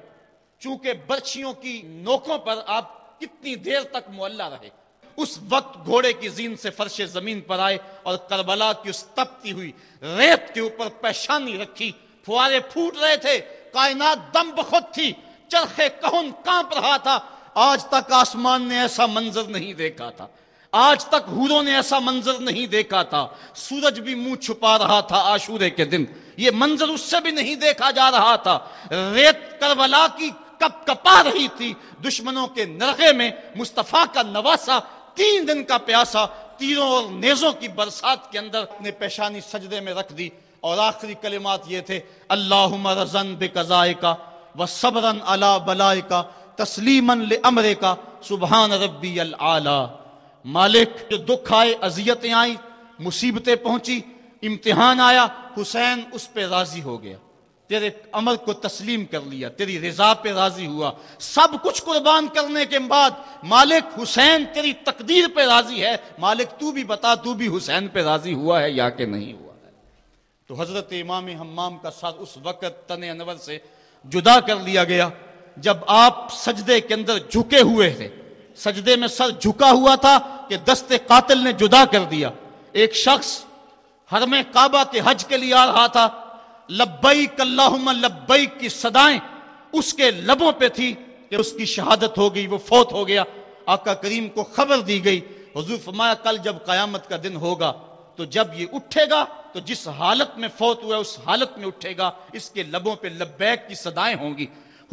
چونکہ برچیوں کی نوکوں پر آپ کتنی دیر تک معلہ رہے۔ اس وقت گھوڑے کی زین سے فرش زمین پر آئے اور کربلا کی اس تپتی ہوئی ریت کے اوپر پیشانی رکھی۔ فوارے پھوٹ رہے تھے۔ کائنات دم بخود تھی۔ چرخے کہن کانپ رہا تھا۔ آج تک آسمان نے ایسا منظر نہیں دیکھا تھا۔ آج تک ہوروں نے ایسا منظر نہیں دیکھا تھا۔ سورج بھی منہ چھپا رہا تھا آشورے کے دن۔ یہ منظر اس سے بھی نہیں دیکھا جا رہا تھا۔ ریت کربلا کی کپ کپا رہی تھی۔ دشمنوں کے نرغے میں مصطفیٰ کا نواسا، تین دن کا پیاسا، تیروں اور نیزوں کی برسات کے اندر اپنے پیشانی سجدے میں رکھ دی۔ اور آخری کلمات یہ تھے اللہ رزن بے قزائے کا و صبرن اللہ بلائے کا تسلیمن لمرے کا سبحان ربی العلی مالک، جو دکھ آئے، اذیتیں آئیں، مصیبتیں پہنچی، امتحان آیا حسین اس پہ راضی ہو گیا۔ تیرے عمر کو تسلیم کر لیا، تیری رضا پہ راضی ہوا۔ سب کچھ قربان کرنے کے بعد مالک حسین تیری تقدیر پہ راضی ہے۔ مالک تو بھی بتا، تو بھی حسین پہ راضی ہوا ہے یا کہ نہیں ہوا ہے۔ تو حضرت امام حمام کا ساتھ اس وقت تن انور سے جدا کر لیا گیا۔ جب آپ سجدے کے اندر جھکے ہوئے تھے۔ سجدے میں سر جھکا ہوا تھا کہ دست قاتل نے جدا کر دیا۔ ایک شخص حرم کعبہ کے حج کے لیے آ رہا تھا۔ لبیک اللہم، لبیک کی صدائیں اس کے لبوں پہ تھی کہ اس کی شہادت ہو گئی، وہ فوت ہو گیا۔ آقا کریم کو خبر دی گئی۔ حضور فرمایا، کل جب قیامت کا دن ہوگا تو جب یہ اٹھے گا تو جس حالت میں فوت ہوا اس حالت میں اٹھے گا۔ اس کے لبوں پہ لبیک کی صدائیں ہوں گی۔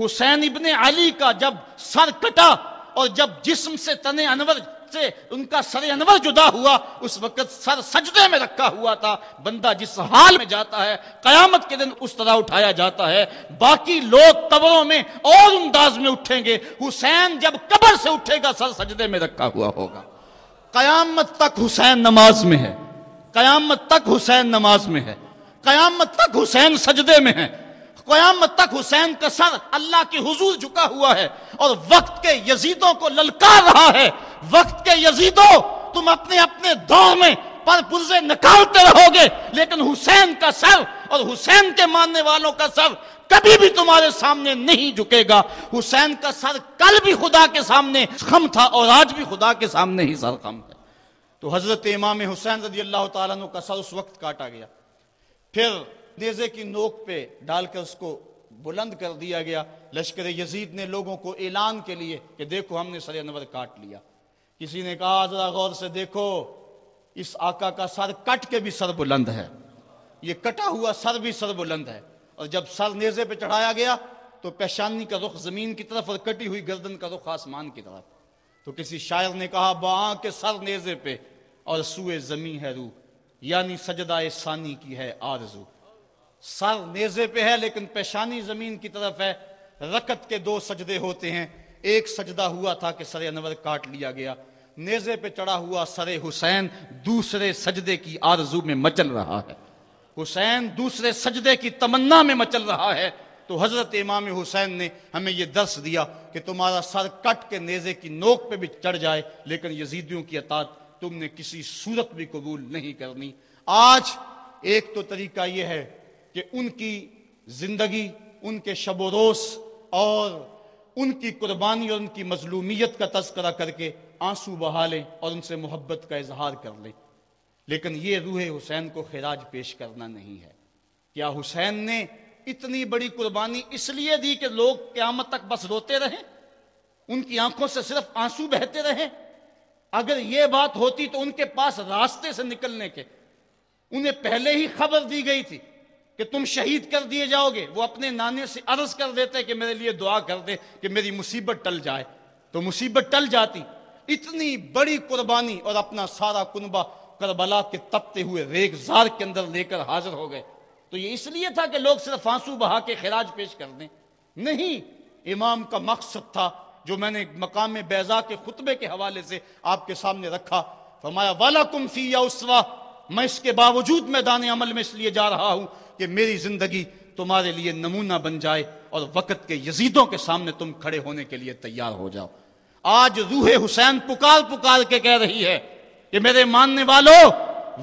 حسین ابن علی کا جب سر کٹا اور جب جسم سے تن انور سے ان کا سر انور جدا ہوا، اس وقت سر سجدے میں رکھا ہوا تھا۔ بندہ جس حال میں جاتا ہے، قیامت کے دن اس طرح اٹھایا جاتا ہے۔ باقی لوگ قبروں میں اور انداز میں اٹھیں گے۔ حسین جب قبر سے اٹھے گا، سر سجدے میں رکھا ہوا ہوگا۔ قیامت تک حسین نماز میں ہے۔ قیامت تک حسین نماز میں ہے۔ قیامت تک حسین سجدے میں ہے۔ قیامت تک حسین کا سر اللہ کی حضور جھکا ہوا ہے اور وقت کے یزیدوں کو للکار رہا ہے۔ وقت کے یزیدوں تم اپنے اپنے دور میں پر پرزے نکالتے رہو گے، لیکن حسین کا سر اور حسین کے ماننے والوں کا سر کبھی بھی تمہارے سامنے نہیں جھکے گا۔ حسین کا سر کل بھی خدا کے سامنے خم تھا اور آج بھی خدا کے سامنے ہی سر خم ہے۔ تو حضرت امام حسین رضی اللہ تعالیٰ کا سر اس وقت کاٹا گیا۔ پھر نیزے کی نوک پہ ڈال کر اس کو بلند کر دیا گیا۔ لشکر یزید نے لوگوں کو اعلان کے لیے کہ دیکھو ہم نے سر انور کاٹ لیا۔ کسی نے کہا، ذرا غور سے دیکھو، اس آقا کا سر کٹ کے بھی سر بلند ہے۔ یہ کٹا ہوا سر بھی سر بلند ہے۔ اور جب سر نیزے پہ چڑھایا گیا، تو پیشانی کا رخ زمین کی طرف اور کٹی ہوئی گردن کا رخ آسمان کی طرف۔ تو کسی شاعر نے کہا، با کے سر نیزے پہ اور سوئے زمین ہے روح یعنی سجدہ ثانی کی ہے آرزو۔ سر نیزے پہ ہے، لیکن پیشانی زمین کی طرف ہے۔ رکت کے دو سجدے ہوتے ہیں۔ ایک سجدہ ہوا تھا کہ سر انور کاٹ لیا گیا۔ نیزے پہ چڑھا ہوا سر حسین دوسرے سجدے کی آرزو میں مچل رہا ہے۔ حسین دوسرے سجدے کی تمنا میں مچل رہا ہے۔ تو حضرت امام حسین نے ہمیں یہ درس دیا کہ تمہارا سر کٹ کے نیزے کی نوک پہ بھی چڑھ جائے، لیکن یزیدیوں کی اطاعت تم نے کسی صورت بھی قبول نہیں کرنی۔ آج ایک تو طریقہ یہ ہے کہ ان کی زندگی، ان کے شب و روز اور ان کی قربانی اور ان کی مظلومیت کا تذکرہ کر کے آنسو بہا لیں اور ان سے محبت کا اظہار کر لیں۔ لیکن یہ روح حسین کو خراج پیش کرنا نہیں ہے۔ کیا حسین نے اتنی بڑی قربانی اس لیے دی کہ لوگ قیامت تک بس روتے رہیں؟ ان کی آنکھوں سے صرف آنسو بہتے رہیں؟ اگر یہ بات ہوتی تو ان کے پاس راستے سے نکلنے کے۔ انہیں پہلے ہی خبر دی گئی تھی کہ تم شہید کر دیے جاؤ گے، وہ اپنے نانے سے عرض کر دیتے کہ میرے لیے دعا کر دے کہ میری مصیبت ٹل جائے۔ تو مصیبت ٹل جاتی۔ اتنی بڑی قربانی اور اپنا سارا کنبہ کربلا کے تپتے ہوئے ریگ زار کے اندر لے کر حاضر ہو گئے۔ تو یہ اس لیے تھا کہ لوگ صرف آنسو بہا کے خراج پیش کر دیں۔ نہیں، امام کا مقصد تھا جو میں نے مقام بیزا کے خطبے کے حوالے سے آپ کے سامنے رکھا۔ فرمایا والا کم فی یا اسوا میں اس کے باوجود میدان عمل میں اس لیے جا رہا ہوں کہ میری زندگی تمہارے لیے نمونہ بن جائے اور وقت کے یزیدوں کے سامنے تم کھڑے ہونے کے لیے تیار ہو جاؤ۔ آج روح حسین پکار پکار کے کہہ رہی ہے کہ میرے ماننے والوں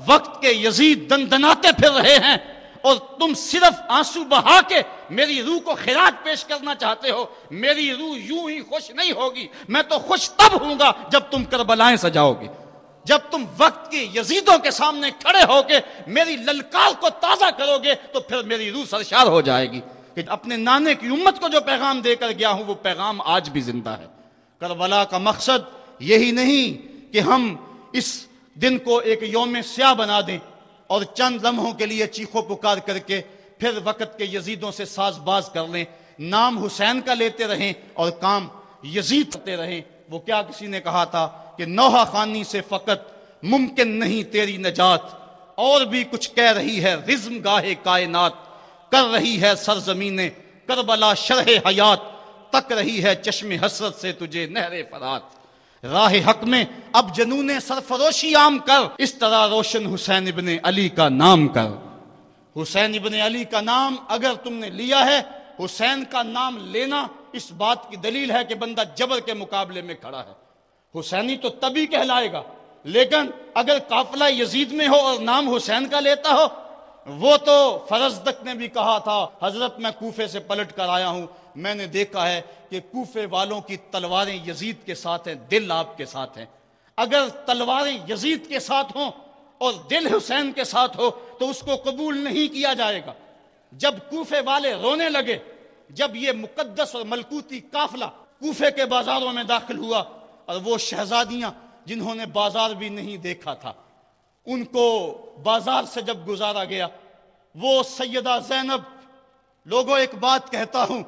وقت کے یزید دن دناتے پھر رہے ہیں اور تم صرف آنسو بہا کے میری روح کو خراج پیش کرنا چاہتے ہو۔ میری روح یوں ہی خوش نہیں ہوگی، میں تو خوش تب ہوں گا جب تم کربلائیں سجاؤ گے۔ جب تم وقت کی یزیدوں کے سامنے کھڑے ہو کے میری للکار کو تازہ کرو گے، تو پھر میری روح سرشار ہو جائے گی کہ اپنے نانے کی امت کو جو پیغام دے کر گیا ہوں، وہ پیغام آج بھی زندہ ہے۔ کربلا کا مقصد یہی نہیں کہ ہم اس دن کو ایک یوم سیاہ بنا دیں اور چند لمحوں کے لیے چیخو پکار کر کے پھر وقت کے یزیدوں سے ساز باز کر لیں۔ نام حسین کا لیتے رہیں اور کام یزید کرتے رہیں۔ وہ کیا کسی نے کہا تھا؟ کہ نوحہ خانی سے فقط ممکن نہیں تیری نجات، اور بھی کچھ کہہ رہی ہے رزم گاہ کائنات، کر رہی ہے سرزمین کربلا شرح حیات، تک رہی ہے چشم حسرت سے تجھے نہر فرات۔ راہ حق میں اب جنون سرفروشی عام کر، اس طرح روشن حسین ابن علی کا نام کر۔ حسین ابن علی کا نام اگر تم نے لیا ہے، حسین کا نام لینا اس بات کی دلیل ہے کہ بندہ جبر کے مقابلے میں کھڑا ہے۔ حسینی تو تبھی کہلائے گا۔ لیکن اگر قافلہ یزید میں ہو اور نام حسین کا لیتا ہو، وہ تو فرزدک نے بھی کہا تھا، حضرت میں کوفے سے پلٹ کر آیا ہوں۔ میں نے دیکھا ہے کہ کوفے والوں کی تلواریں یزید کے ساتھ ہیں، دل آپ کے ساتھ ہیں۔ اگر تلواریں یزید کے ساتھ ہوں اور دل حسین کے ساتھ ہو، تو اس کو قبول نہیں کیا جائے گا۔ جب کوفے والے رونے لگے، جب یہ مقدس اور ملکوتی قافلہ کوفے کے بازاروں میں داخل ہوا اور وہ شہزادیاں جنہوں نے بازار بھی نہیں دیکھا تھا۔ ان کو بازار سے جب گزارا گیا، وہ سیدہ زینب لوگوں ایک بات کہتا ہوں،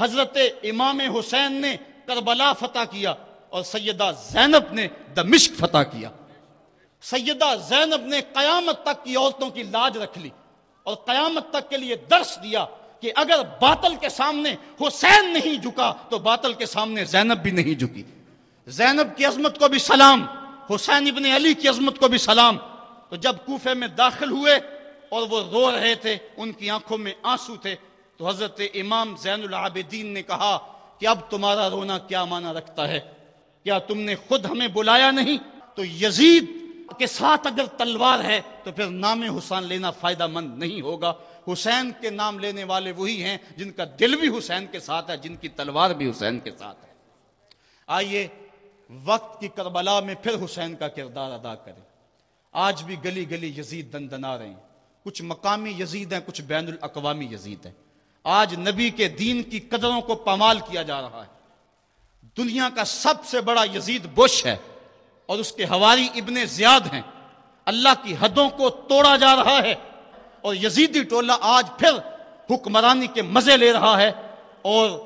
حضرت امام حسین نے کربلا فتح کیا اور سیدہ زینب نے دمشق فتح کیا۔ سیدہ زینب نے قیامت تک کی عورتوں کی لاج رکھ لی اور قیامت تک کے لیے درس دیا کہ اگر باطل کے سامنے حسین نہیں جھکا تو باطل کے سامنے زینب بھی نہیں جھکی۔ زینب کی عظمت کو بھی سلام، حسین ابن علی کی عظمت کو بھی سلام۔ تو جب کوفے میں داخل ہوئے اور وہ رو رہے تھے، ان کی آنکھوں میں آنسو تھے، تو حضرت امام زین العابدین نے کہا کہ اب تمہارا رونا کیا معنی رکھتا ہے؟ کیا تم نے خود ہمیں بلایا نہیں؟ تو یزید کے ساتھ اگر تلوار ہے تو پھر نام حسین لینا فائدہ مند نہیں ہوگا۔ حسین کے نام لینے والے وہی ہیں جن کا دل بھی حسین کے ساتھ ہے، جن کی تلوار بھی حسین کے ساتھ ہے۔ آئیے وقت کی کربلا میں پھر حسین کا کردار ادا کریں۔ آج بھی گلی گلی یزید دن دنا رہے ہیں کچھ مقامی یزید ہیں، کچھ بین الاقوامی یزید ہیں۔ آج نبی کے دین کی قدروں کو پامال کیا جا رہا ہے۔ دنیا کا سب سے بڑا یزید بش ہے اور اس کے ہواری ابن زیاد ہیں۔ اللہ کی حدوں کو توڑا جا رہا ہے اور یزیدی ٹولہ آج پھر حکمرانی کے مزے لے رہا ہے اور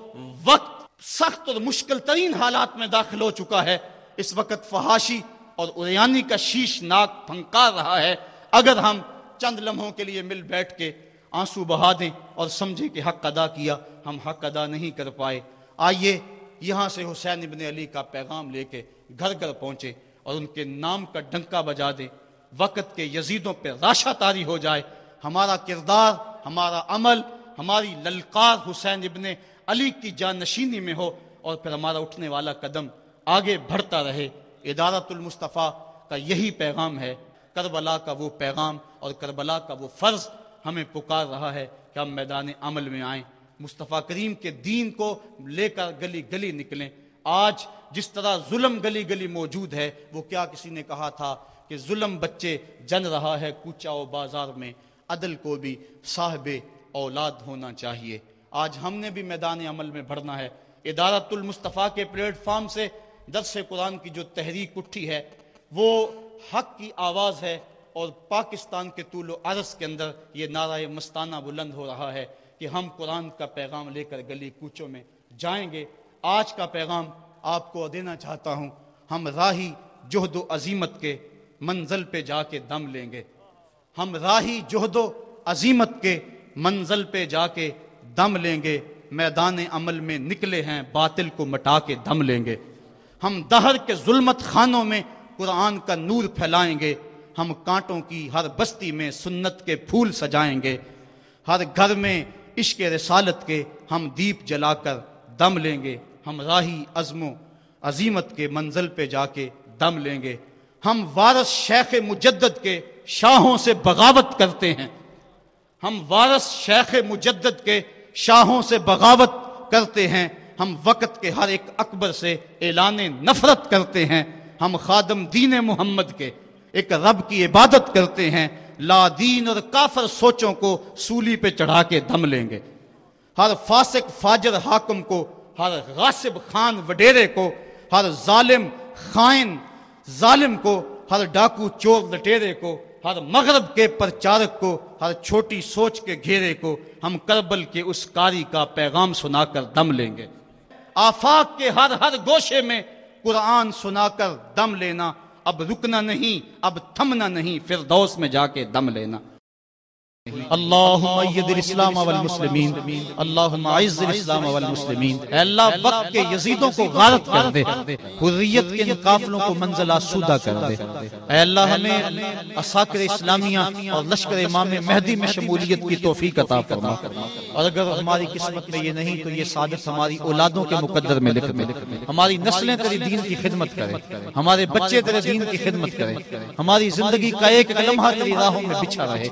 وقت سخت اور مشکل ترین حالات میں داخل ہو چکا ہے۔ اس وقت فحاشی اور اریانی کا شیش ناک پھنکار رہا ہے۔ اگر ہم چند لمحوں کے لیے مل بیٹھ کے آنسو بہا دیں اور سمجھیں کہ حق ادا کیا، ہم حق ادا نہیں کر پائے۔ آئیے یہاں سے حسین ابن علی کا پیغام لے کے گھر گھر پہنچے اور ان کے نام کا ڈنکا بجا دیں۔ وقت کے یزیدوں پہ راشا تاری ہو جائے۔ ہمارا کردار، ہمارا عمل، ہماری للکار حسین ابن علی کی جانشینی میں ہو اور پھر ہمارا اٹھنے والا قدم آگے بڑھتا رہے۔ ادارت المصطفیٰ کا یہی پیغام ہے۔ کربلا کا وہ پیغام اور کربلا کا وہ فرض ہمیں پکار رہا ہے کہ ہم میدان عمل میں آئیں۔ مصطفیٰ کریم کے دین کو لے کر گلی گلی نکلیں۔ آج جس طرح ظلم گلی گلی موجود ہے، وہ کیا کسی نے کہا تھا کہ ظلم بچے جن رہا ہے کوچا و بازار میں، عدل کو بھی صاحب اولاد ہونا چاہیے۔ آج ہم نے بھی میدان عمل میں بڑھنا ہے۔ ادارت المصطفیٰ کے پلیٹ فارم سے درس قرآن کی جو تحریک اٹھی ہے، وہ حق کی آواز ہے اور پاکستان کے طول و عرض کے اندر یہ نعرہ مستانہ بلند ہو رہا ہے کہ ہم قرآن کا پیغام لے کر گلی کوچوں میں جائیں گے۔ آج کا پیغام آپ کو دینا چاہتا ہوں۔ ہم راہی جہد و عظیمت کے منزل پہ جا کے دم لیں گے۔ ہم راہی جہد و عظیمت کے منزل پہ جا کے دم لیں گے، میدان عمل میں نکلے ہیں، باطل کو مٹا کے دم لیں گے۔ ہم دہر کے ظلمت خانوں میں قرآن کا نور پھیلائیں گے۔ ہم کانٹوں کی ہر بستی میں سنت کے پھول سجائیں گے۔ ہر گھر میں عشق رسالت کے ہم دیپ جلا کر دم لیں گے۔ ہم راہی عزم و عظیمت کے منزل پہ جا کے دم لیں گے۔ ہم وارث شیخ مجدد کے شاہوں سے بغاوت کرتے ہیں۔ ہم وارث شیخ مجدد کے شاہوں سے بغاوت کرتے ہیں، ہم وقت کے ہر ایک اکبر سے اعلان نفرت کرتے ہیں۔ ہم خادم دین محمد کے ایک رب کی عبادت کرتے ہیں۔ لا دین اور کافر سوچوں کو سولی پہ چڑھا کے دم لیں گے۔ ہر فاسق، فاجر، حاکم کو، ہر غاسب خان، وڈیرے کو، ہر ظالم، خائن، ظالم کو، ہر ڈاکو، چور، لٹیرے کو ہر مغرب کے پرچارک کو، ہر چھوٹی سوچ کے گھیرے کو ہم کربل کے اس کاری کا پیغام سنا کر دم لیں گے۔ آفاق کے ہر ہر گوشے میں قرآن سنا کر دم لینا۔ اب رکنا نہیں، اب تھمنا نہیں، فردوس میں جا کے دم لینا۔ اللہم اید الاسلام والمسلمین، اللہم عز الاسلام والمسلمین۔ اے اللہ، وقت کے یزیدوں کو غارت کر دے، حریت کے ان قافلوں کو منزل آسودہ کر دے۔ اے اللہ، ہمیں اساکر اسلامیہ اور لشکر امام مہدی میں شمولیت کی توفیق عطا فرما۔ اور اگر ہماری قسمت میں یہ نہیں، تو یہ سعادت ہماری اولادوں کے مقدر میں لکھ دے۔ ہماری نسلیں تیرے دین کی خدمت کریں ہمارے بچے تیرے دین کی خدمت کریں ہماری زندگی کا ایک لمحہ تیری راہوں میں بچھا رہے۔